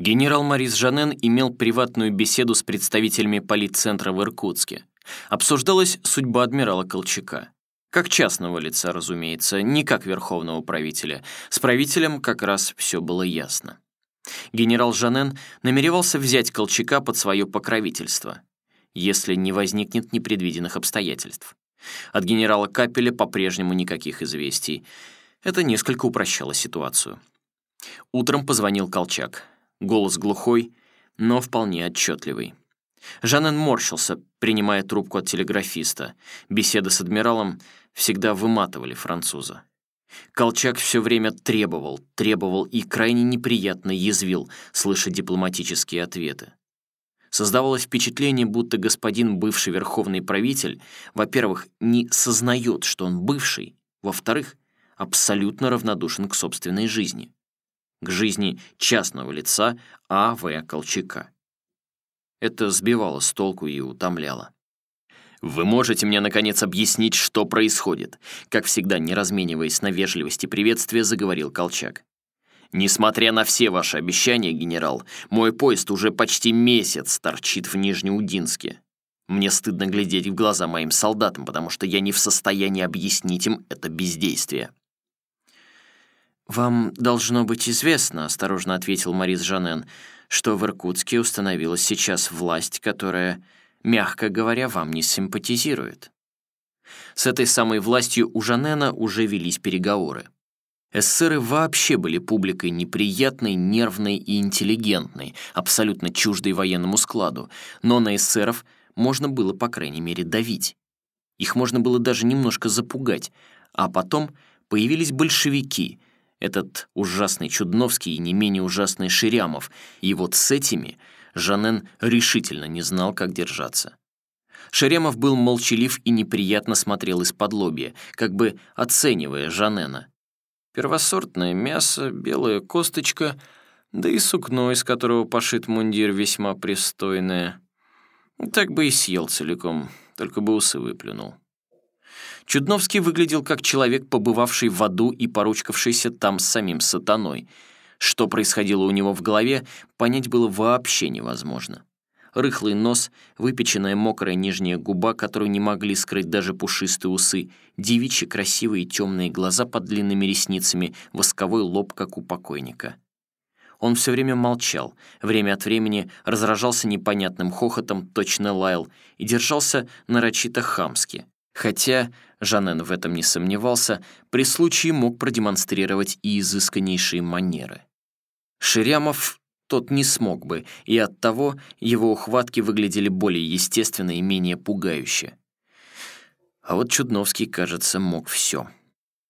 Генерал Марис Жанен имел приватную беседу с представителями политцентра в Иркутске. Обсуждалась судьба адмирала Колчака. Как частного лица, разумеется, не как верховного правителя. С правителем как раз все было ясно. Генерал Жанен намеревался взять Колчака под свое покровительство, если не возникнет непредвиденных обстоятельств. От генерала Капеля по-прежнему никаких известий. Это несколько упрощало ситуацию. Утром позвонил Колчак. Голос глухой, но вполне отчетливый. Жанен морщился, принимая трубку от телеграфиста. Беседы с адмиралом всегда выматывали француза. Колчак все время требовал, требовал и крайне неприятно язвил, слыша дипломатические ответы. Создавалось впечатление, будто господин бывший верховный правитель, во-первых, не сознает, что он бывший, во-вторых, абсолютно равнодушен к собственной жизни, к жизни частного лица А.В. Колчака. Это сбивало с толку и утомляло. «Вы можете мне, наконец, объяснить, что происходит?» Как всегда, не размениваясь на вежливости приветствия, заговорил Колчак. «Несмотря на все ваши обещания, генерал, мой поезд уже почти месяц торчит в Нижнеудинске. Мне стыдно глядеть в глаза моим солдатам, потому что я не в состоянии объяснить им это бездействие». «Вам должно быть известно», — осторожно ответил Морис Жанен, «что в Иркутске установилась сейчас власть, которая мягко говоря, вам не симпатизирует. С этой самой властью у Жанена уже велись переговоры. Эсеры вообще были публикой неприятной, нервной и интеллигентной, абсолютно чуждой военному складу, но на эсеров можно было, по крайней мере, давить. Их можно было даже немножко запугать, а потом появились большевики, этот ужасный Чудновский и не менее ужасный Ширямов, и вот с этими — Жанен решительно не знал, как держаться. Шеремов был молчалив и неприятно смотрел из-под лобья, как бы оценивая Жанена. Первосортное мясо, белая косточка, да и сукно, из которого пошит мундир, весьма пристойное. Так бы и съел целиком, только бы усы выплюнул. Чудновский выглядел как человек, побывавший в аду и поручкавшийся там с самим сатаной — что происходило у него в голове, понять было вообще невозможно. Рыхлый нос, выпеченная мокрая нижняя губа, которую не могли скрыть даже пушистые усы, девичьи красивые темные глаза под длинными ресницами, восковой лоб, как у покойника. Он все время молчал, время от времени разражался непонятным хохотом, точно лаял, и держался нарочито хамски. Хотя, Жанен в этом не сомневался, при случае мог продемонстрировать и изысканнейшие манеры. Ширямов тот не смог бы, и оттого его ухватки выглядели более естественно и менее пугающе. А вот Чудновский, кажется, мог все.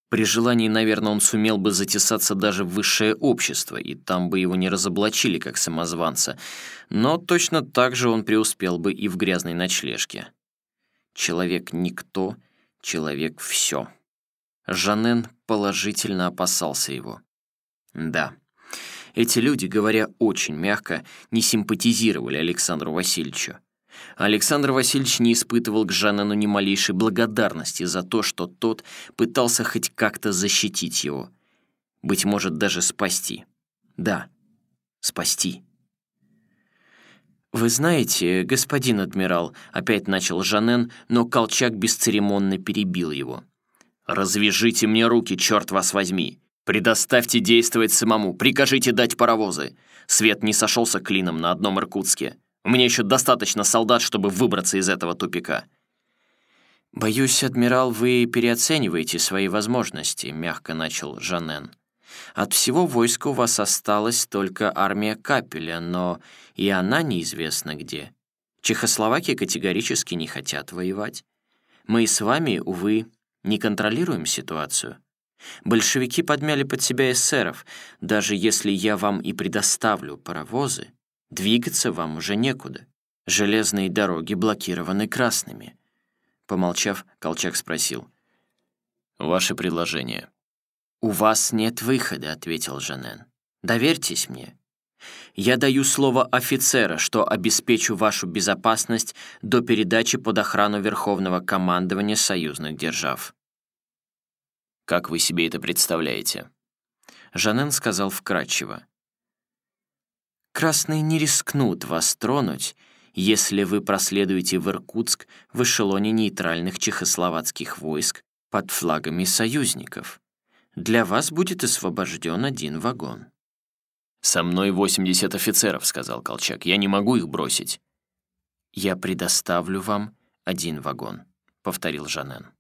При желании, наверное, он сумел бы затесаться даже в высшее общество, и там бы его не разоблачили как самозванца, но точно так же он преуспел бы и в грязной ночлежке. Человек никто, человек все. Жанен положительно опасался его. Да, эти люди, говоря очень мягко, не симпатизировали Александру Васильевичу. Александр Васильевич не испытывал к Жанену ни малейшей благодарности за то, что тот пытался хоть как-то защитить его. Быть может, даже спасти. Да, спасти. «Вы знаете, господин адмирал», — опять начал Жанен, но Колчак бесцеремонно перебил его. «Развяжите мне руки, черт вас возьми! Предоставьте действовать самому, прикажите дать паровозы. Свет не сошелся клином на одном Иркутске. У меня еще достаточно солдат, чтобы выбраться из этого тупика». «Боюсь, адмирал, вы переоцениваете свои возможности», — мягко начал Жанен. «От всего войска у вас осталась только армия Капеля, но и она неизвестна где. Чехословакия категорически не хотят воевать. Мы с вами, увы, не контролируем ситуацию. Большевики подмяли под себя эсеров. Даже если я вам и предоставлю паровозы, двигаться вам уже некуда. Железные дороги блокированы красными. Помолчав, Колчак спросил. «Ваше предложение». «У вас нет выхода», — ответил Жанен. «Доверьтесь мне. Я даю слово офицера, что обеспечу вашу безопасность до передачи под охрану Верховного командования союзных держав». Как вы себе это представляете?» Жанен сказал вкратчиво. Красные не рискнут вас тронуть, если вы проследуете в Иркутск в эшелоне нейтральных чехословацких войск под флагами союзников. Для вас будет освобожден один вагон». «Со мной 80 офицеров», — сказал Колчак. «Я не могу их бросить». «Я предоставлю вам один вагон», — повторил Жанен.